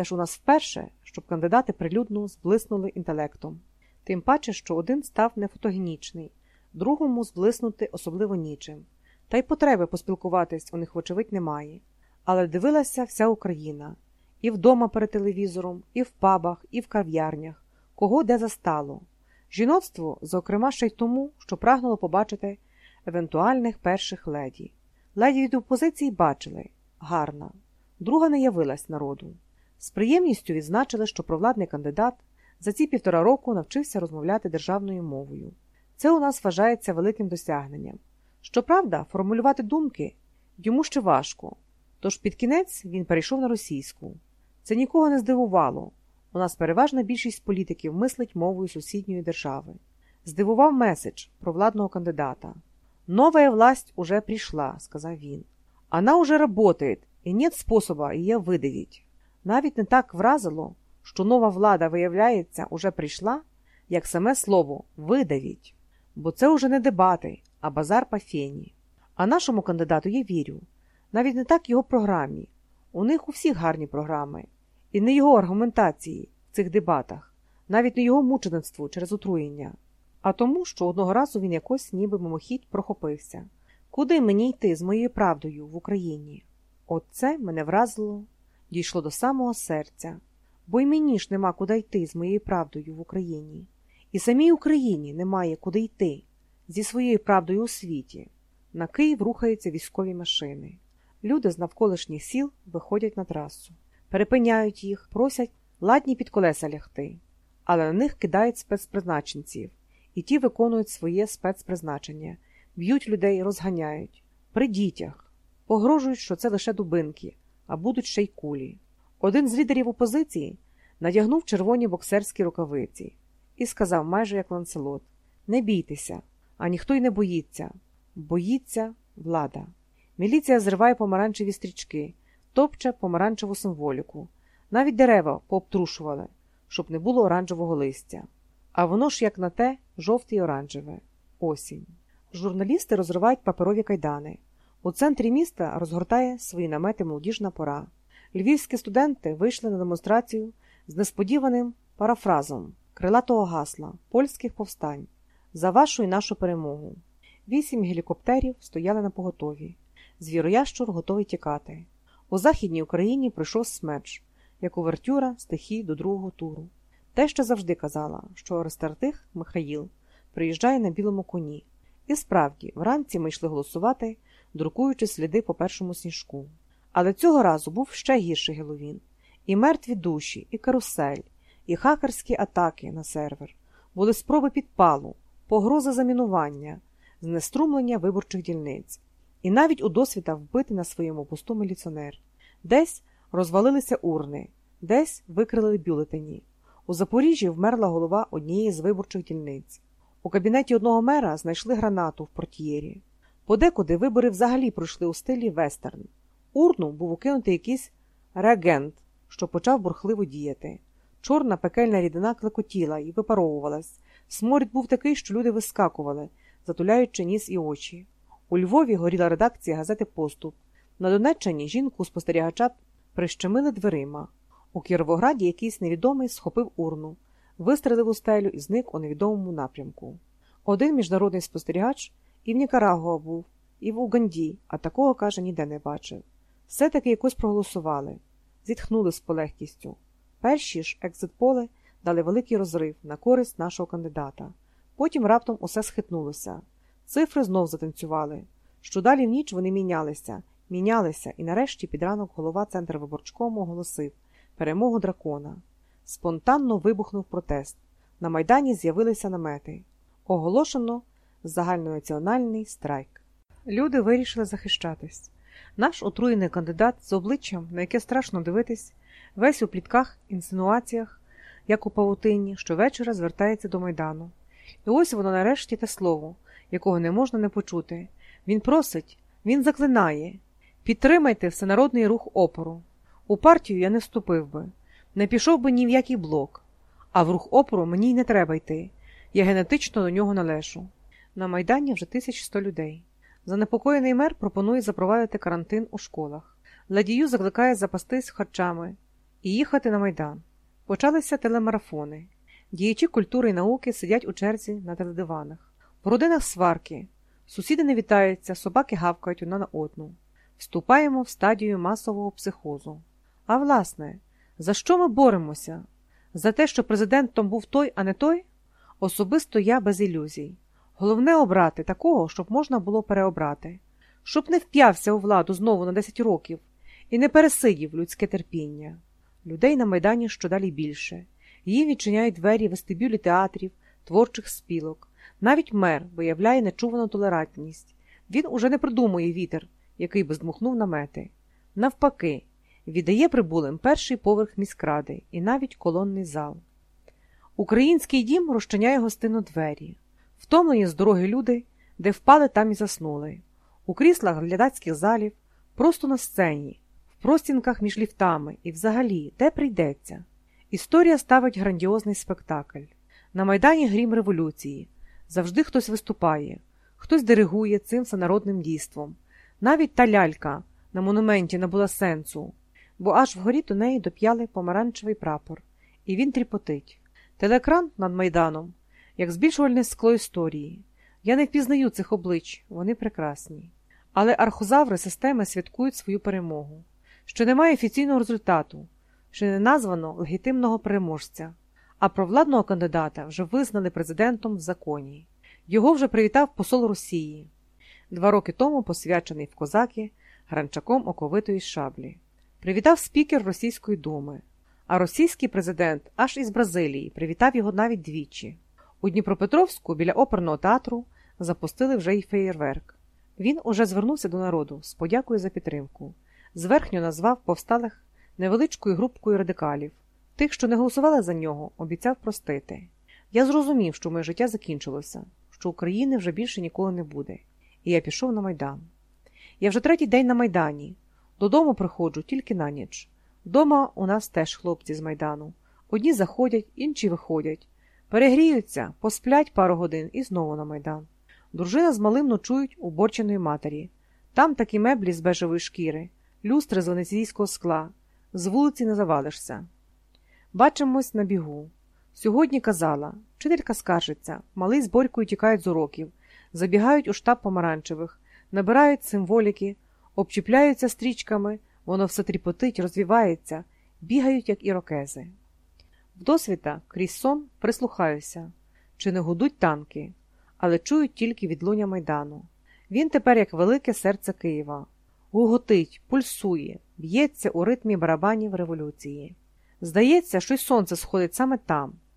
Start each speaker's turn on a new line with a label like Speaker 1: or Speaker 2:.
Speaker 1: Це ж у нас вперше, щоб кандидати прилюдно зблиснули інтелектом. Тим паче, що один став нефотогенічний, другому зблиснути особливо нічим. Та й потреби поспілкуватись у них, вочевидь, немає. Але дивилася вся Україна і вдома перед телевізором, і в пабах, і в кав'ярнях, кого де застало. Жіноцтво, зокрема, ще й тому, що прагнуло побачити евентуальних перших леді. Леді від опозиції бачили гарна, друга не явилась народу. З приємністю відзначили, що провладний кандидат за ці півтора року навчився розмовляти державною мовою. Це у нас вважається великим досягненням. Щоправда, формулювати думки йому ще важко, тож під кінець він перейшов на російську. Це нікого не здивувало. У нас переважна більшість політиків мислить мовою сусідньої держави. Здивував меседж про владного кандидата. «Новая власть уже прийшла», – сказав він. «Она уже работает, і нет способа її видавить». Навіть не так вразило, що нова влада, виявляється, уже прийшла, як саме слово видавіть. Бо це уже не дебати, а базар по фені. А нашому кандидату я вірю. Навіть не так його програмі. У них у всіх гарні програми. І не його аргументації в цих дебатах, навіть не його мучеництву через отруєння, а тому, що одного разу він якось ніби мимохідь прохопився. Куди мені йти з моєю правдою в Україні? От це мене вразило, дійшло до самого серця, бо й мені ж нема куди йти з моєю правдою в Україні. І самій Україні немає куди йти зі своєю правдою у світі. На Київ рухаються військові машини. Люди з навколишніх сіл виходять на трасу, перепиняють їх, просять ладні під колеса лягти, але на них кидають спецпризначенців, і ті виконують своє спецпризначення, б'ють людей, розганяють, при дітях, погрожують, що це лише дубинки, а будуть ще й кулі. Один з лідерів опозиції надягнув червоні боксерські рукавиці і сказав майже як ланцелот Не бійтеся, а ніхто й не боїться. Боїться влада. Міліція зриває помаранчеві стрічки, топче помаранчеву символіку. Навіть дерева пообтрушували, щоб не було оранжевого листя. А воно ж, як на те, жовте й оранжеве. Осінь. Журналісти розривають паперові кайдани. У центрі міста розгортає свої намети молодіжна пора. Львівські студенти вийшли на демонстрацію з несподіваним парафразом крилатого гасла польських повстань за вашу і нашу перемогу. Вісім гелікоптерів стояли на поготові. Звіроящур готовий тікати. У Західній Україні прийшов смерч, як увертюра стихій до другого туру. Те ще завжди казала, що Аристартих Михаїл приїжджає на білому коні. І справді, вранці ми йшли голосувати, друкуючи сліди по першому сніжку. Але цього разу був ще гірший Геловін. І мертві душі, і карусель, і хакерські атаки на сервер, були спроби підпалу, погрози замінування, знеструмлення виборчих дільниць, і навіть у досвіта вбити на своєму посту міліціонер. Десь розвалилися урни, десь викрили бюлетені. У Запоріжжі вмерла голова однієї з виборчих дільниць. У кабінеті одного мера знайшли гранату в портьєрі. Подекуди вибори взагалі пройшли у стилі вестерн. Урну був укинутий якийсь реагент, що почав бурхливо діяти. Чорна пекельна рідина клекотіла і випаровувалась. Сморід був такий, що люди вискакували, затуляючи ніс і очі. У Львові горіла редакція газети Поступ. На Донеччині жінку спостерігача прищемили дверима. У Кіровограді якийсь невідомий схопив урну, вистрелив у стелю і зник у невідомому напрямку. Один міжнародний спостерігач і в Нікарагуа був, і в Уганді, а такого, каже, ніде не бачив. Все-таки якось проголосували, зітхнули з полегкістю. Перші ж екзитполи дали великий розрив на користь нашого кандидата. Потім раптом усе схитнулося. Цифри знов затанцювали. Що далі в ніч вони мінялися, мінялися, і нарешті під ранок голова центр виборчкому оголосив перемогу дракона. Спонтанно вибухнув протест. На Майдані з'явилися намети. Оголошено загальнонаціональний страйк. Люди вирішили захищатись. Наш отруєний кандидат з обличчям, на яке страшно дивитись, весь у плітках, інсинуаціях, як у павутині, щовечора звертається до Майдану. І ось воно нарешті те слово, якого не можна не почути. Він просить, він заклинає. Підтримайте всенародний рух опору. У партію я не вступив би, не пішов би ні в який блок, а в рух опору мені й не треба йти. Я генетично до нього належу. На Майдані вже 1100 людей. Занепокоєний мер пропонує запровадити карантин у школах. Ладію закликає запастись харчами і їхати на Майдан. Почалися телемарафони. Діячі культури і науки сидять у черзі на теледиванах. В родинах сварки. Сусіди не вітаються, собаки гавкають одна на одну. Вступаємо в стадію масового психозу. А власне, за що ми боремося? За те, що президентом був той, а не той? Особисто я без ілюзій. Головне обрати такого, щоб можна було переобрати, щоб не вп'явся у владу знову на 10 років і не пересидів людське терпіння. Людей на Майдані щодалі більше. Їм відчиняють двері вестибюлі театрів, творчих спілок. Навіть мер виявляє нечувану толерантність. Він уже не придумує вітер, який би здмухнув намети. Навпаки, віддає прибулим перший поверх міськради і навіть колонний зал. Український дім розчиняє гостину двері, втомлені з дороги люди, де впали, там і заснули, у кріслах глядацьких залів, просто на сцені, в простінках між ліфтами і взагалі, де прийдеться. Історія ставить грандіозний спектакль. На Майдані грім революції. Завжди хтось виступає, хтось диригує цим всенародним дійством. Навіть та лялька на монументі набула сенсу, бо аж вгорі до неї доп'яли помаранчевий прапор, і він тріпотить. Телеекран над Майданом, як збільшувальне скло історії. Я не впізнаю цих облич, вони прекрасні. Але архозаври системи святкують свою перемогу, що немає офіційного результату, що не названо легітимного переможця, а провладного кандидата вже визнали президентом в законі. Його вже привітав посол Росії, два роки тому посвячений в козаки гранчаком оковитої шаблі. Привітав спікер Російської думи, а російський президент аж із Бразилії привітав його навіть двічі. У Дніпропетровську біля оперного театру запустили вже й феєрверк. Він уже звернувся до народу з подякою за підтримку. Зверхньо назвав повсталих невеличкою групкою радикалів. Тих, що не голосували за нього, обіцяв простити. Я зрозумів, що моє життя закінчилося, що України вже більше ніколи не буде, і я пішов на Майдан. Я вже третій день на Майдані. Додому приходжу тільки на ніч. Дома у нас теж хлопці з Майдану. Одні заходять, інші виходять. Перегріються, посплять пару годин і знову на Майдан. Дружина з малим ночують у Борчиної матері. Там такі меблі з бежевої шкіри, люстри з венеційського скла. З вулиці не завалишся. Бачимось на бігу. Сьогодні казала, вчителька скаржиться, малий з Борькою тікають з уроків, забігають у штаб помаранчевих, набирають символіки, обчіпляються стрічками, воно все тріпотить, розвівається, бігають, як ірокези. Вдосвіта крізь сон прислухаюся, чи не гудуть танки, але чують тільки відлуння майдану. Він тепер як велике серце Києва, гуготить, пульсує, б'ється у ритмі барабанів революції. Здається, що й сонце сходить саме там,